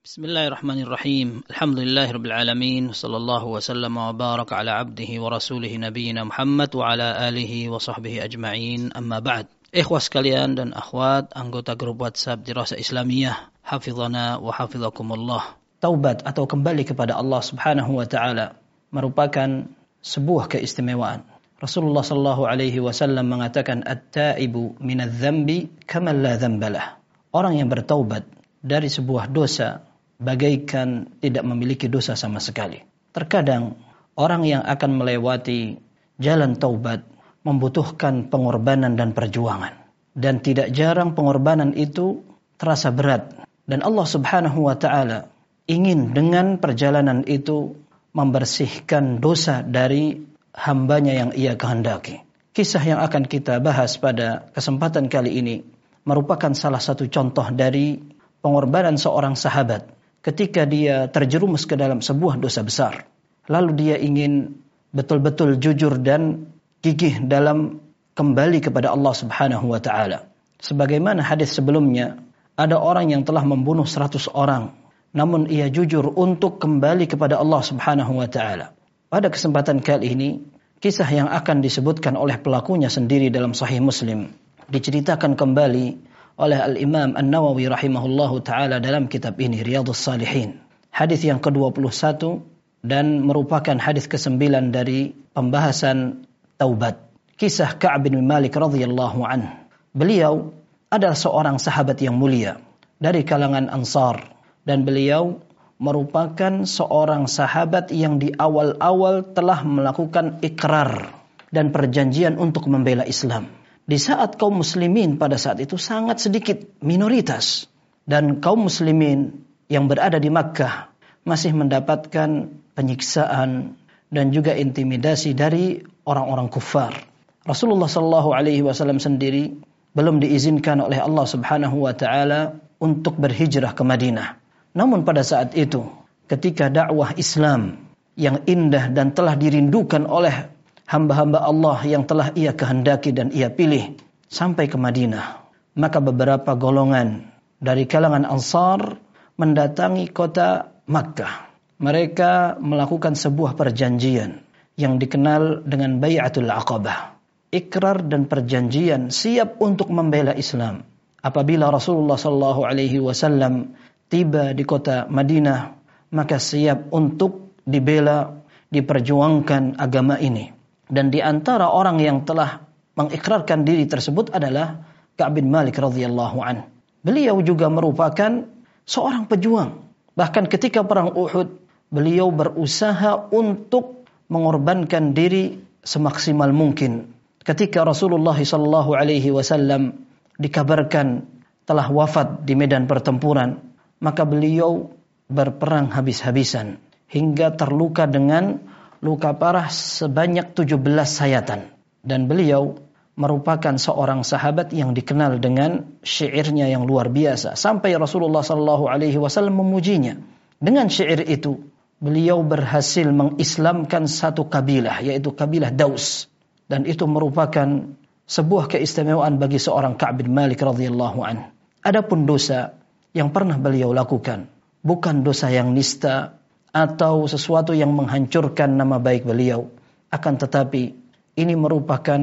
بسم الله الرحمن الرحيم الحمد لله رب العالمين وصلى الله وسلم وبارك على عبده ورسوله نبينا محمد وعلى آله وصحبه أجمعين أما بعد Ikhwah sekalian dan akhwat anggota grup WhatsApp Dirasa Islamiyah Hafizana wa hafizakumullah Taubat atau kembali kepada Allah Subhanahu wa taala merupakan sebuah keistimewaan. Rasulullah sallallahu alaihi wasallam mengatakan at-taibu minadz-dzambi kama la dzambalah. Orang yang bertaubat dari sebuah dosa bagaikan tidak memiliki dosa sama sekali. Terkadang orang yang akan melewati jalan taubat membutuhkan pengorbanan dan perjuangan. Dan tidak jarang pengorbanan itu terasa berat. Dan Allah subhanahu wa ta'ala ingin dengan perjalanan itu membersihkan dosa dari hambanya yang ia kehendaki. Kisah yang akan kita bahas pada kesempatan kali ini merupakan salah satu contoh dari pengorbanan seorang sahabat ketika dia terjerumus ke dalam sebuah dosa besar. Lalu dia ingin betul-betul jujur dan gigih dalam kembali kepada Allah Subhanahu wa taala. Sebagaimana hadis sebelumnya, ada orang yang telah membunuh seratus orang, namun ia jujur untuk kembali kepada Allah Subhanahu wa taala. Pada kesempatan kali ini, kisah yang akan disebutkan oleh pelakunya sendiri dalam Sahih Muslim diceritakan kembali oleh Al-Imam An-Nawawi rahimahullahu taala dalam kitab ini Riyadhus Salihin. Hadis yang ke-21 dan merupakan hadis ke-9 dari pembahasan taubat. Kisah Ka'ab bin Malik radhiyallahu an. Beliau adalah seorang sahabat yang mulia dari kalangan Ansar dan beliau merupakan seorang sahabat yang di awal-awal telah melakukan ikrar dan perjanjian untuk membela Islam. Di saat kaum muslimin pada saat itu sangat sedikit, minoritas. Dan kaum muslimin yang berada di Makkah masih mendapatkan penyiksaan dan juga intimidasi dari orang-orang kufar. Rasulullah Shallallahu Alaihi Wasallam sendiri belum diizinkan oleh Allah Subhanahu Wa Taala untuk berhijrah ke Madinah. Namun pada saat itu, ketika dakwah Islam yang indah dan telah dirindukan oleh hamba-hamba Allah yang telah ia kehendaki dan ia pilih sampai ke Madinah, maka beberapa golongan dari kalangan Ansar mendatangi kota Makkah. Mereka melakukan sebuah perjanjian yang dikenal dengan Bayatul Aqabah. Ikrar dan perjanjian siap untuk membela Islam. Apabila Rasulullah Shallallahu Alaihi Wasallam tiba di kota Madinah, maka siap untuk dibela, diperjuangkan agama ini. Dan di antara orang yang telah mengikrarkan diri tersebut adalah Ka'ab bin Malik radhiyallahu an. Beliau juga merupakan seorang pejuang. Bahkan ketika perang Uhud, beliau berusaha untuk mengorbankan diri semaksimal mungkin. Ketika Rasulullah sallallahu alaihi wasallam dikabarkan telah wafat di medan pertempuran, maka beliau berperang habis-habisan hingga terluka dengan luka parah sebanyak 17 sayatan dan beliau merupakan seorang sahabat yang dikenal dengan syairnya yang luar biasa sampai Rasulullah sallallahu alaihi wasallam memujinya dengan syair itu beliau berhasil mengislamkan satu kabilah yaitu kabilah Daus dan itu merupakan sebuah keistimewaan bagi seorang Ka'ab bin Malik radhiyallahu an. Adapun dosa yang pernah beliau lakukan. Bukan dosa yang nista atau sesuatu yang menghancurkan nama baik beliau. Akan tetapi ini merupakan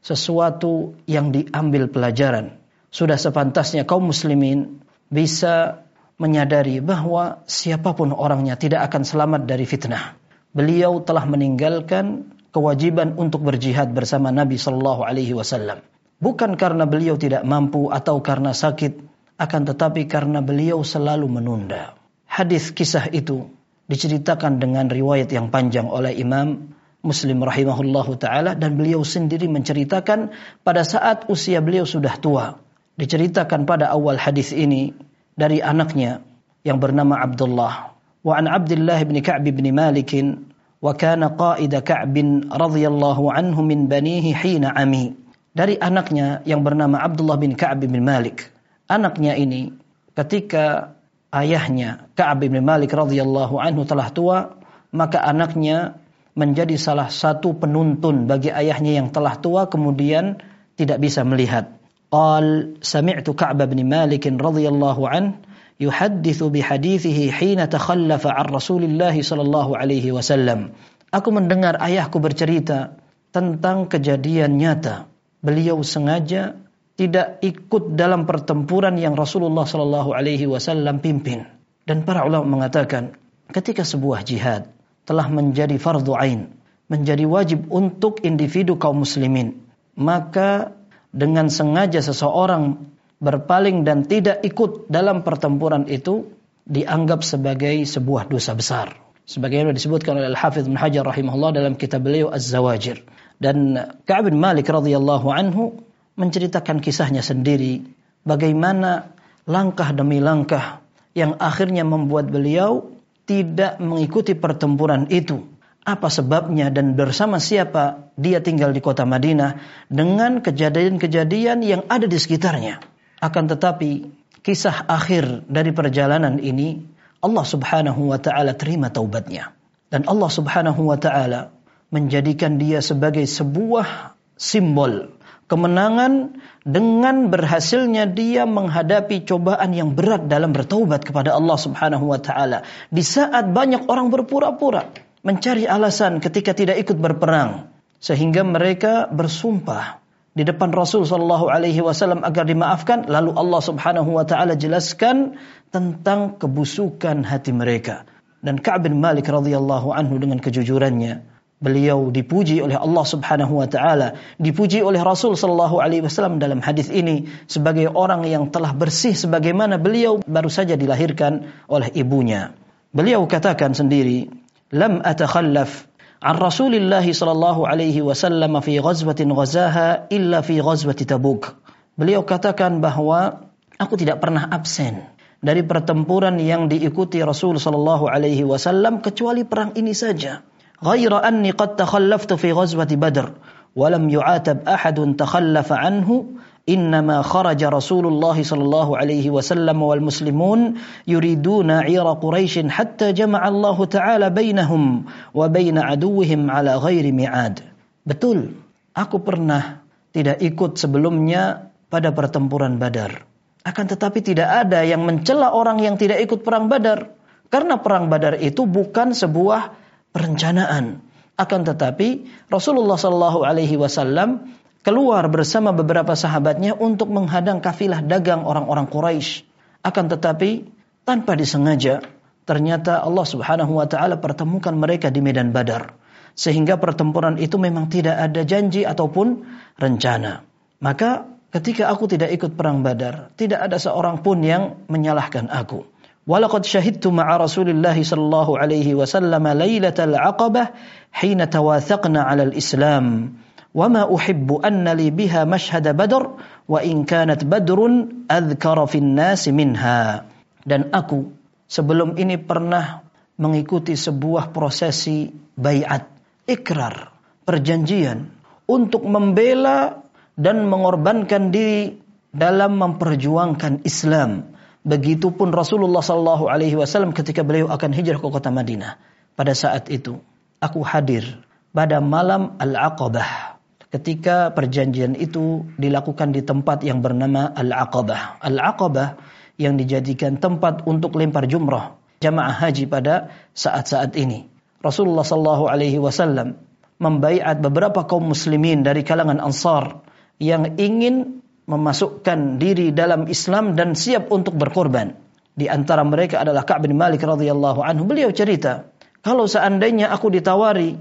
sesuatu yang diambil pelajaran. Sudah sepantasnya kaum muslimin bisa menyadari bahwa siapa pun orangnya tidak akan selamat dari fitnah. Beliau telah meninggalkan kewajiban untuk berjihad bersama Nabi Shallallahu Alaihi Wasallam. Bukan karena beliau tidak mampu atau karena sakit, akan tetapi karena beliau selalu menunda. Hadis kisah itu diceritakan dengan riwayat yang panjang oleh Imam Muslim rahimahullahu taala dan beliau sendiri menceritakan pada saat usia beliau sudah tua. Diceritakan pada awal hadis ini dari anaknya yang bernama Abdullah. Wa an Abdullah bin Ka'b bin Malik wa kana qaida Ka'b radhiyallahu anhu min banihi hina ami. Dari anaknya yang bernama Abdullah bin Ka'b bin Malik anaknya ini ketika ayahnya Ka'ab bin Malik radhiyallahu anhu telah tua, maka anaknya menjadi salah satu penuntun bagi ayahnya yang telah tua kemudian tidak bisa melihat. Qal sami'tu Ka'ab bin Malik radhiyallahu an yuhaddithu bihadithihi hina takhallafa an Rasulillah sallallahu alaihi wasallam. Aku mendengar ayahku bercerita tentang kejadian nyata. Beliau sengaja tidak ikut dalam pertempuran yang Rasulullah sallallahu alaihi wasallam pimpin. Dan para ulama mengatakan, ketika sebuah jihad telah menjadi fardu ain, menjadi wajib untuk individu kaum muslimin, maka dengan sengaja seseorang berpaling dan tidak ikut dalam pertempuran itu dianggap sebagai sebuah dosa besar. Sebagaimana disebutkan oleh Al-Hafidh Ibn rahimahullah dalam kitab beliau Az-Zawajir. Dan Ka'ab Malik radhiyallahu anhu menceritakan kisahnya sendiri bagaimana langkah demi langkah yang akhirnya membuat beliau tidak mengikuti pertempuran itu. Apa sebabnya dan bersama siapa dia tinggal di kota Madinah dengan kejadian-kejadian yang ada di sekitarnya. Akan tetapi kisah akhir dari perjalanan ini Allah Subhanahu wa taala terima taubatnya dan Allah Subhanahu wa taala menjadikan dia sebagai sebuah simbol kemenangan dengan berhasilnya dia menghadapi cobaan yang berat dalam bertaubat kepada Allah Subhanahu wa taala. Di saat banyak orang berpura-pura mencari alasan ketika tidak ikut berperang sehingga mereka bersumpah di depan Rasul sallallahu alaihi wasallam agar dimaafkan lalu Allah Subhanahu wa taala jelaskan tentang kebusukan hati mereka dan Ka'ab bin Malik radhiyallahu anhu dengan kejujurannya beliau dipuji oleh Allah Subhanahu wa taala, dipuji oleh Rasul sallallahu alaihi wasallam dalam hadis ini sebagai orang yang telah bersih sebagaimana beliau baru saja dilahirkan oleh ibunya. Beliau katakan sendiri, "Lam atakhallaf an Rasulillah sallallahu alaihi wasallam fi ghazwatin ghazaha illa fi ghazwati Tabuk." Beliau katakan bahwa aku tidak pernah absen dari pertempuran yang diikuti Rasul sallallahu alaihi wasallam kecuali perang ini saja غير أني قد تخلفت في غزوة بدر ولم يعاتب أحد تخلف عنه إنما خرج رسول الله صلى الله عليه وسلم والمسلمون يريدون عير قريش حتى جمع الله تعالى بينهم وبين عدوهم على غير معاد Betul, aku pernah tidak ikut sebelumnya pada pertempuran Badar. Akan tetapi tidak ada yang mencela orang yang tidak ikut perang Badar. Karena perang Badar itu bukan sebuah perencanaan akan tetapi Rasulullah Shallallahu Alaihi Wasallam keluar bersama beberapa sahabatnya untuk menghadang kafilah dagang orang-orang Quraisy. Akan tetapi tanpa disengaja ternyata Allah Subhanahu wa taala pertemukan mereka di medan Badar. Sehingga pertempuran itu memang tidak ada janji ataupun rencana. Maka ketika aku tidak ikut perang Badar, tidak ada seorang pun yang menyalahkan aku. Walaqad syahidtu ma'a Rasulillah sallallahu alaihi wasallam lailatal aqabah hina tawathaqna 'ala al-Islam. وما أحب أن لي بها مشهد بدر وإن كانت بدر أذكر في الناس منها dan aku sebelum ini pernah mengikuti sebuah prosesi bayat ikrar perjanjian untuk membela dan mengorbankan diri dalam memperjuangkan Islam begitupun Rasulullah sallallahu alaihi wasallam ketika beliau akan hijrah ke kota Madinah pada saat itu aku hadir pada malam Al-Aqabah ketika perjanjian itu dilakukan di tempat yang bernama Al-Aqabah. Al-Aqabah yang dijadikan tempat untuk lempar jumrah jamaah haji pada saat-saat ini. Rasulullah sallallahu alaihi wasallam membaiat beberapa kaum muslimin dari kalangan Ansar yang ingin memasukkan diri dalam Islam dan siap untuk berkorban. Di antara mereka adalah Ka'b bin Malik radhiyallahu anhu. Beliau cerita, kalau seandainya aku ditawari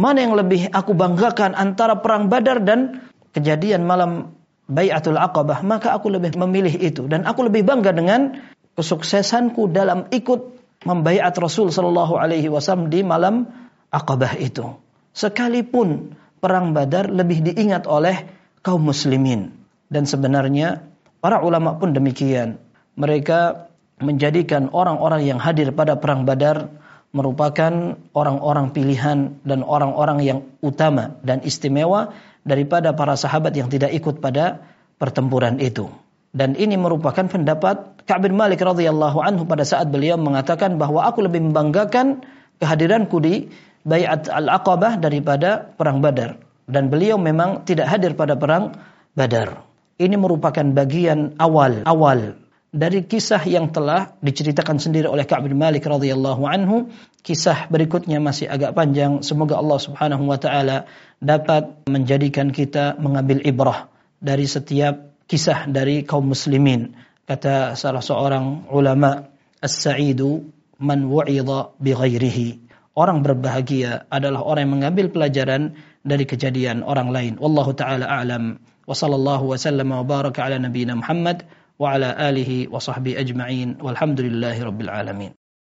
Mana yang lebih aku banggakan antara perang Badar dan kejadian malam Bayatul Aqabah, maka aku lebih memilih itu dan aku lebih bangga dengan kesuksesanku dalam ikut membaiat Rasul sallallahu alaihi wasallam di malam Aqabah itu. Sekalipun perang Badar lebih diingat oleh kaum muslimin dan sebenarnya para ulama pun demikian. Mereka menjadikan orang-orang yang hadir pada perang Badar merupakan orang-orang pilihan dan orang-orang yang utama dan istimewa daripada para sahabat yang tidak ikut pada pertempuran itu. Dan ini merupakan pendapat Ka'b bin Malik radhiyallahu anhu pada saat beliau mengatakan bahwa aku lebih membanggakan kehadiranku di Bayat Al-Aqabah daripada perang Badar. Dan beliau memang tidak hadir pada perang Badar. Ini merupakan bagian awal awal dari kisah yang telah diceritakan sendiri oleh Ka'ab bin Malik radhiyallahu anhu. Kisah berikutnya masih agak panjang. Semoga Allah Subhanahu wa taala dapat menjadikan kita mengambil ibrah dari setiap kisah dari kaum muslimin. Kata salah seorang ulama, "As-sa'idu man wu'idha bi ghairihi." Orang berbahagia adalah orang yang mengambil pelajaran dari kejadian orang lain. Wallahu taala a'lam. Wa sallallahu wa sallama wa baraka ala nabiyyina Muhammad wa ala alihi wa sahbihi ajma'in walhamdulillahi rabbil alamin